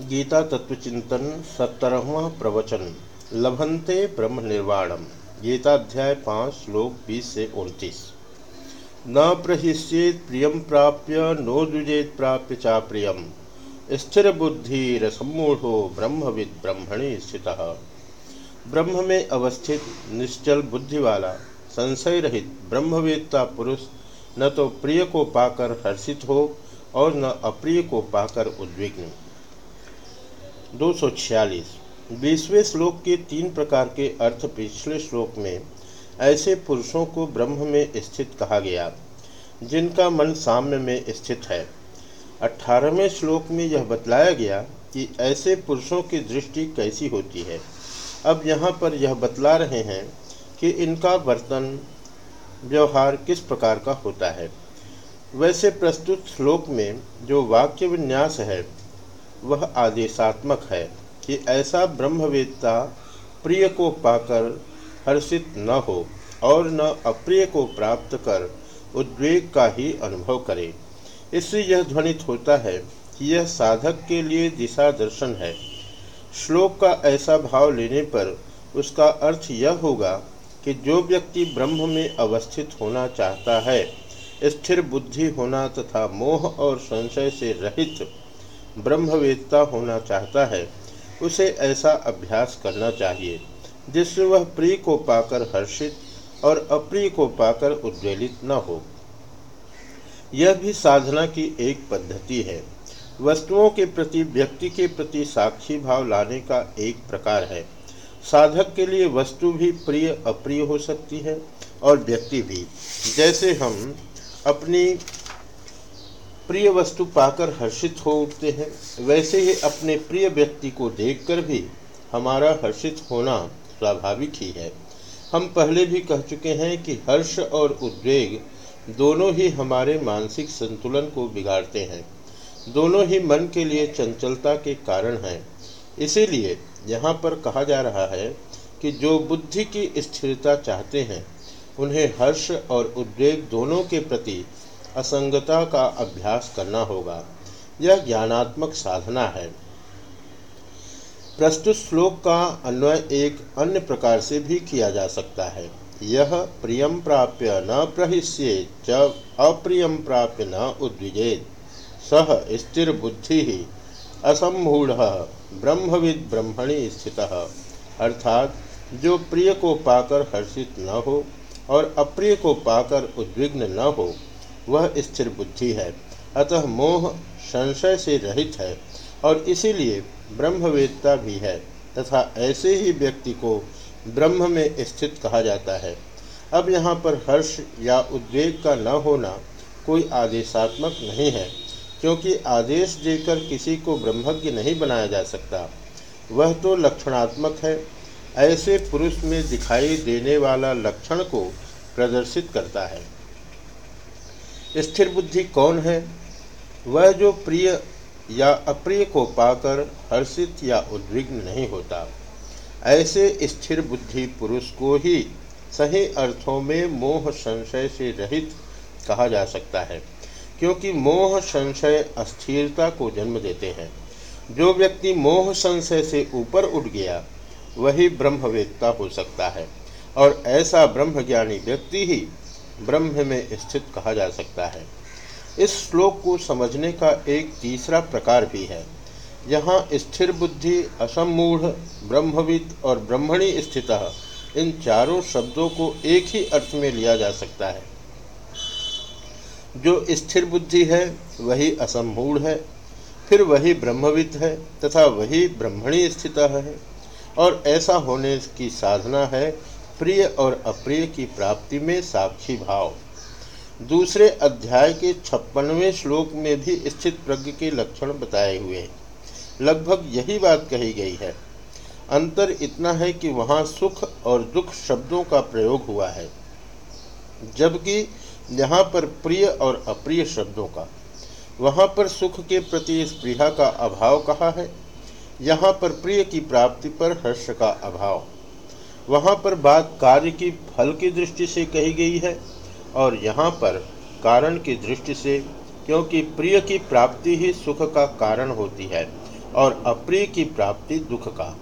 गीता तत्वचिंतन सत्तरवा प्रवचन लभंते ब्रह्म निर्वाणम, गीताध्याय पाँच, श्लोक बीस से उनतीस। न प्रहिष्येत प्रियम प्राप्य, नो द्विजेत प्राप्य चा प्रियम। स्थिर बुद्धि रसमूढ़ो ब्रह्मविद ब्रह्मणि स्थित। ब्रह्म में अवस्थित, निश्चल बुद्धि वाला, संशय रहित, ब्रह्मवेत्ता पुरुष, न तो प्रिय को पाकर हर्षित हो और न अप्रिय को पाकर उद्विग्न। दो सौ छियालीस। बीसवें श्लोक के तीन प्रकार के अर्थ पिछले श्लोक में ऐसे पुरुषों को ब्रह्म में स्थित कहा गया, जिनका मन साम्य में स्थित है। अठारहवें श्लोक में यह बतलाया गया कि ऐसे पुरुषों की दृष्टि कैसी होती है। अब यहाँ पर यह बतला रहे हैं कि इनका वर्तन, व्यवहार किस प्रकार का होता है। वैसे प्रस्तुत श्लोक में जो वाक्य विन्यास है वह आदेशात्मक है कि ऐसा ब्रह्मवेत्ता प्रिय को पाकर हर्षित न हो और न अप्रिय को प्राप्त कर उद्वेग का ही अनुभव करे। इससे यह ध्वनित होता है कि यह साधक के लिए दिशा दर्शन है। श्लोक का ऐसा भाव लेने पर उसका अर्थ यह होगा कि जो व्यक्ति ब्रह्म में अवस्थित होना चाहता है, स्थिर बुद्धि होना तथा मोह और संशय से रहित ब्रह्मवेत्ता होना चाहता है, उसे ऐसा अभ्यास करना चाहिए, जिससे वह प्रिय को पाकर हर्षित और अप्रिय को पाकर उद्वेलित न हो। यह भी साधना की एक पद्धति है। वस्तुओं के प्रति, व्यक्ति के प्रति साक्षी भाव लाने का एक प्रकार है। साधक के लिए वस्तु भी प्रिय, अप्रिय हो सकती है और व्यक्ति भी। जैसे हम अपनी प्रिय वस्तु पाकर हर्षित हो उठते हैं। वैसे ही अपने प्रिय व्यक्ति को देखकर भी हमारा हर्षित होना स्वाभाविक ही है। हम पहले भी कह चुके हैं कि हर्ष और उद्वेग दोनों ही हमारे मानसिक संतुलन को बिगाड़ते हैं। दोनों ही मन के लिए चंचलता के कारण हैं। इसीलिए यहाँ पर कहा जा रहा है कि जो बुद्धि की स्थिरता चाहते हैं, उन्हें हर्ष और उद्वेग दोनों के प्रति असंगता का अभ्यास करना होगा। यह ज्ञानात्मक साधना है। प्रस्तुत श्लोक का अन्वय एक अन्य प्रकार से भी किया जा सकता है। यह प्रियम प्राप्य न प्रहिष्ये च अप्रियम प्राप्य न उद्विजेत सह स्थिर बुद्धि ही असमूढ़ ब्रह्मविद ब्रह्मणि स्थित। अर्थात, जो प्रिय को पाकर हर्षित न हो और अप्रिय को पाकर उद्विग्न न हो वह स्थिर बुद्धि है, अतः मोह संशय से रहित है, और इसीलिए ब्रह्मवेदता भी है, तथा ऐसे ही व्यक्ति को ब्रह्म में स्थित कहा जाता है। अब यहाँ पर हर्ष या उद्वेग का न होना कोई आदेशात्मक नहीं है, क्योंकि आदेश देकर किसी को ब्रह्मज्ञ नहीं बनाया जा सकता। वह तो लक्षणात्मक है, ऐसे पुरुष में दिखाई देने वाला लक्षण को प्रदर्शित करता है। स्थिर बुद्धि कौन है? वह जो प्रिय या अप्रिय को पाकर हर्षित या उद्विग्न नहीं होता। ऐसे स्थिर बुद्धि पुरुष को ही सही अर्थों में मोह संशय से रहित कहा जा सकता है, क्योंकि मोह संशय अस्थिरता को जन्म देते हैं। जो व्यक्ति मोह संशय से ऊपर उठ गया, वही ब्रह्मवेत्ता हो सकता है, और ऐसा ब्रह्मज्ञानी व्यक्ति ही ब्रह्म में स्थित कहा जा सकता है। इस श्लोक को समझने का एक तीसरा प्रकार भी है। यहाँ स्थिर बुद्धि असमूढ़ ब्रह्मविद और ब्रह्मणी स्थित इन चारों शब्दों को एक ही अर्थ में लिया जा सकता है। जो स्थिर बुद्धि है, वही असमूढ़ है, फिर वही ब्रह्मविद है तथा वही ब्रह्मणी स्थित है और ऐसा होने की साधना है प्रिय और अप्रिय की प्राप्ति में साक्षी भाव। दूसरे अध्याय के छप्पनवें श्लोक में भी स्थित प्रज्ञ के लक्षण बताए हुए लगभग यही बात कही गई है। अंतर इतना है कि वहाँ सुख और दुख शब्दों का प्रयोग हुआ है, जबकि यहाँ पर प्रिय और अप्रिय शब्दों का। वहाँ पर सुख के प्रति स्पृहा का अभाव कहा है? यहाँ पर प्रिय की प्राप्ति पर हर्ष का अभाव। वहाँ पर बात कार्य की फल की दृष्टि से कही गई है और यहाँ पर कारण की दृष्टि से, क्योंकि प्रिय की प्राप्ति ही सुख का कारण होती है और अप्रिय की प्राप्ति दुख का।